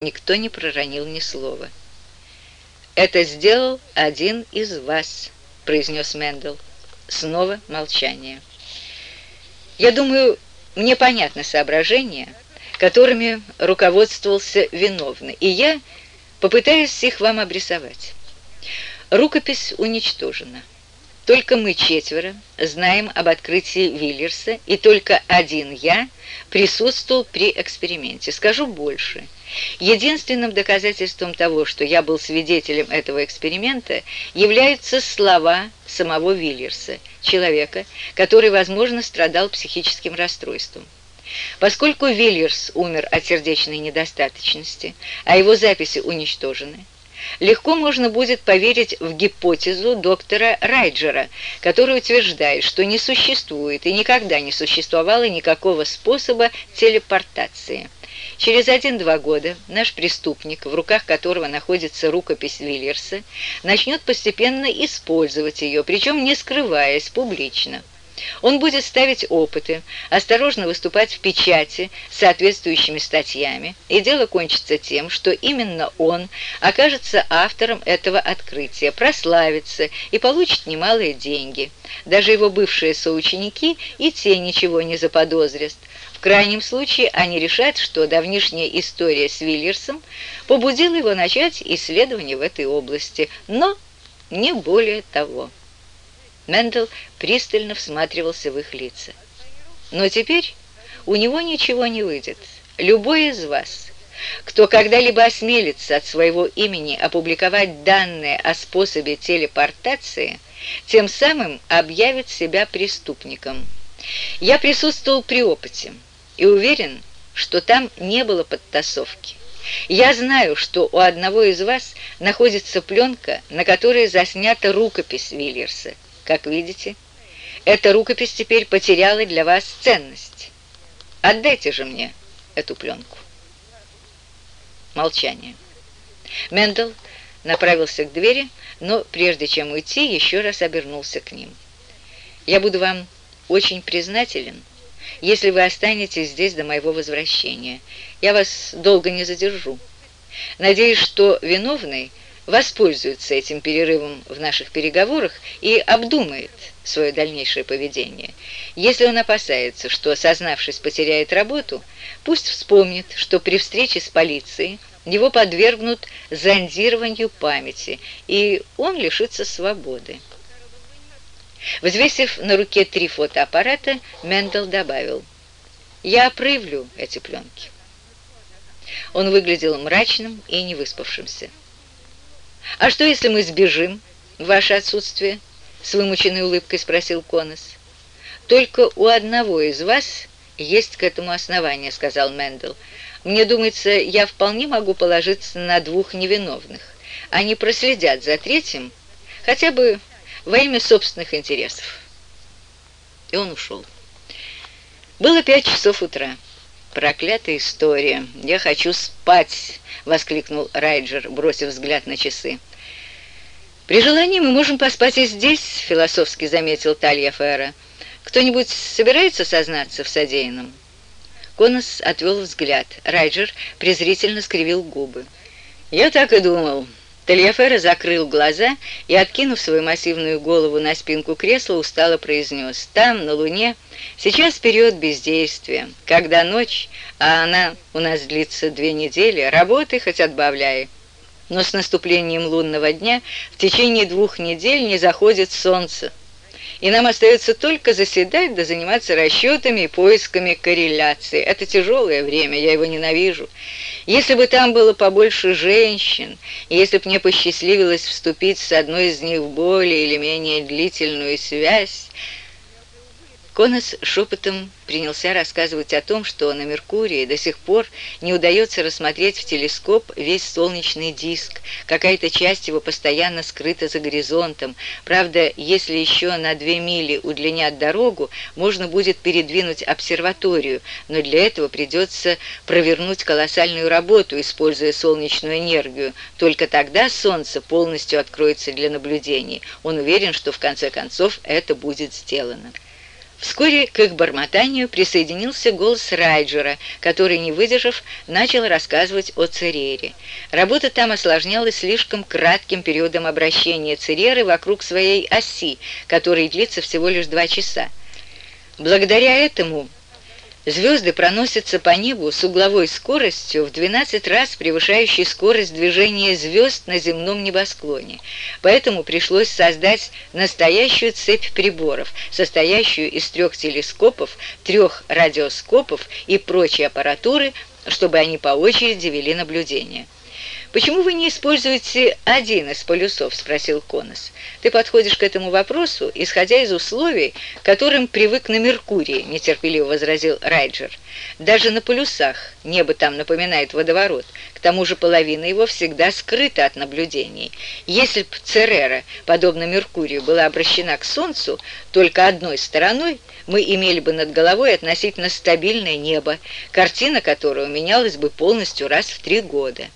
Никто не проронил ни слова. «Это сделал один из вас», — произнес Мэндл. Снова молчание. «Я думаю, мне понятны соображения, которыми руководствовался виновный, и я попытаюсь их вам обрисовать. Рукопись уничтожена. Только мы четверо знаем об открытии Виллерса, и только один я присутствовал при эксперименте. Скажу больше — Единственным доказательством того, что я был свидетелем этого эксперимента, являются слова самого Вильерса, человека, который, возможно, страдал психическим расстройством. Поскольку Вильерс умер от сердечной недостаточности, а его записи уничтожены, легко можно будет поверить в гипотезу доктора Райджера, который утверждает, что не существует и никогда не существовало никакого способа телепортации – Через один-два года наш преступник, в руках которого находится рукопись Виллерса, начнет постепенно использовать ее, причем не скрываясь публично. Он будет ставить опыты, осторожно выступать в печати с соответствующими статьями, и дело кончится тем, что именно он окажется автором этого открытия, прославится и получит немалые деньги. Даже его бывшие соученики и те ничего не заподозрят, в крайнем случае они решат, что давнишняя история с Виллерсом побудила его начать исследование в этой области, но не более того. Мендел пристально всматривался в их лица. Но теперь у него ничего не выйдет. Любой из вас, кто когда-либо осмелится от своего имени опубликовать данные о способе телепортации, тем самым объявит себя преступником. Я присутствовал при опыте и уверен, что там не было подтасовки. Я знаю, что у одного из вас находится пленка, на которой заснята рукопись Вильерса. Как видите, эта рукопись теперь потеряла для вас ценность. Отдайте же мне эту пленку. Молчание. Мендел направился к двери, но прежде чем уйти, еще раз обернулся к ним. «Я буду вам очень признателен, если вы останетесь здесь до моего возвращения. Я вас долго не задержу. Надеюсь, что виновный воспользуется этим перерывом в наших переговорах и обдумает свое дальнейшее поведение. Если он опасается, что, сознавшись, потеряет работу, пусть вспомнит, что при встрече с полицией его подвергнут зондированию памяти, и он лишится свободы. Взвесив на руке три фотоаппарата, Мендел добавил, «Я проявлю эти пленки». Он выглядел мрачным и невыспавшимся. «А что, если мы сбежим в ваше отсутствие?» С вымученной улыбкой спросил Конос. «Только у одного из вас есть к этому основание», — сказал Мендел. «Мне думается, я вполне могу положиться на двух невиновных. Они проследят за третьим, хотя бы во имя собственных интересов. И он ушел. Было пять часов утра. «Проклятая история! Я хочу спать!» — воскликнул Райджер, бросив взгляд на часы. «При желании мы можем поспать и здесь», — философски заметил Талья Фера. «Кто-нибудь собирается сознаться в содеянном?» Конос отвел взгляд. Райджер презрительно скривил губы. «Я так и думал. Тельяфера закрыл глаза и, откинув свою массивную голову на спинку кресла, устало произнес «Там, на Луне, сейчас период бездействия, когда ночь, а она у нас длится две недели, работы хоть отбавляй». Но с наступлением лунного дня в течение двух недель не заходит солнце, и нам остается только заседать да заниматься расчетами и поисками корреляции. Это тяжелое время, я его ненавижу. Если бы там было побольше женщин, если бы мне посчастливилось вступить с одной из них в более или менее длительную связь, Конос шепотом принялся рассказывать о том, что на Меркурии до сих пор не удается рассмотреть в телескоп весь солнечный диск. Какая-то часть его постоянно скрыта за горизонтом. Правда, если еще на две мили удлинят дорогу, можно будет передвинуть обсерваторию, но для этого придется провернуть колоссальную работу, используя солнечную энергию. Только тогда Солнце полностью откроется для наблюдений. Он уверен, что в конце концов это будет сделано. Вскоре к их бормотанию присоединился голос Райджера, который, не выдержав, начал рассказывать о Церере. Работа там осложнялась слишком кратким периодом обращения Цереры вокруг своей оси, который длится всего лишь два часа. Благодаря этому Звезды проносятся по небу с угловой скоростью в 12 раз превышающей скорость движения звезд на земном небосклоне. Поэтому пришлось создать настоящую цепь приборов, состоящую из трех телескопов, трех радиоскопов и прочей аппаратуры, чтобы они по очереди вели наблюдения. «Почему вы не используете один из полюсов?» – спросил Конос. «Ты подходишь к этому вопросу, исходя из условий, которым привык на Меркурии», – нетерпеливо возразил Райджер. «Даже на полюсах небо там напоминает водоворот. К тому же половина его всегда скрыта от наблюдений. Если б Церера, подобно Меркурию, была обращена к Солнцу только одной стороной, мы имели бы над головой относительно стабильное небо, картина которого менялась бы полностью раз в три года».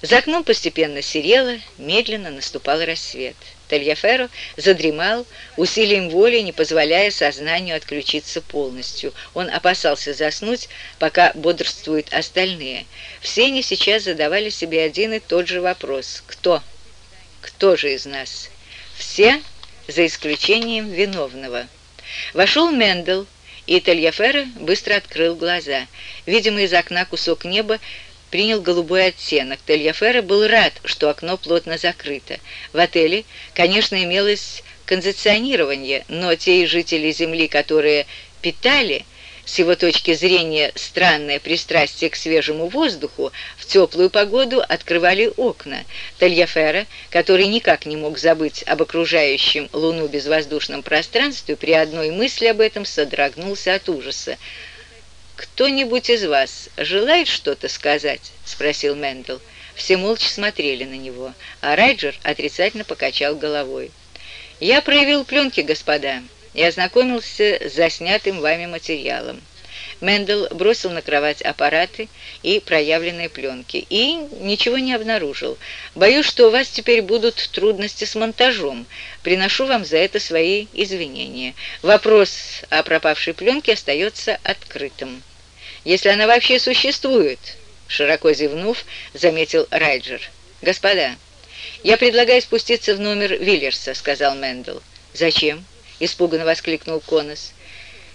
За окном постепенно серело, медленно наступал рассвет. Тельяферо задремал, усилием воли не позволяя сознанию отключиться полностью. Он опасался заснуть, пока бодрствуют остальные. Все они сейчас задавали себе один и тот же вопрос. Кто? Кто же из нас? Все, за исключением виновного. Вошел Мендел, и Тельяферо быстро открыл глаза. Видимо, из окна кусок неба принял голубой оттенок. Тельяфера был рад, что окно плотно закрыто. В отеле, конечно, имелось кондиционирование, но те жители Земли, которые питали, с его точки зрения странное пристрастие к свежему воздуху, в теплую погоду открывали окна. Тельяфера, который никак не мог забыть об окружающем Луну безвоздушном пространстве, при одной мысли об этом содрогнулся от ужаса. «Кто-нибудь из вас желает что-то сказать?» — спросил Мендел. Все молча смотрели на него, а Райджер отрицательно покачал головой. «Я проявил пленки, господа, и ознакомился с заснятым вами материалом. Мендел бросил на кровать аппараты и проявленные пленки и ничего не обнаружил. Боюсь, что у вас теперь будут трудности с монтажом. Приношу вам за это свои извинения. Вопрос о пропавшей пленке остается открытым. Если она вообще существует, широко зевнув, заметил Райджер. Господа, я предлагаю спуститься в номер Виллерса, сказал Мендел. Зачем? испуганно воскликнул Конос.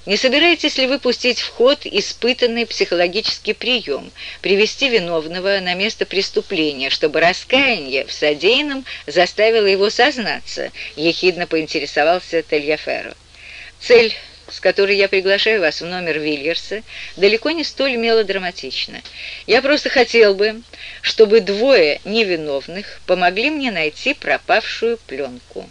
Не собираетесь ли вы пустить в ход испытанный психологический прием, привести виновного на место преступления, чтобы раскаяние в содеянном заставило его сознаться?» – ехидно поинтересовался Тельяферо. «Цель с которой я приглашаю вас в номер Вильерса, далеко не столь мелодраматична. Я просто хотел бы, чтобы двое невиновных помогли мне найти пропавшую пленку».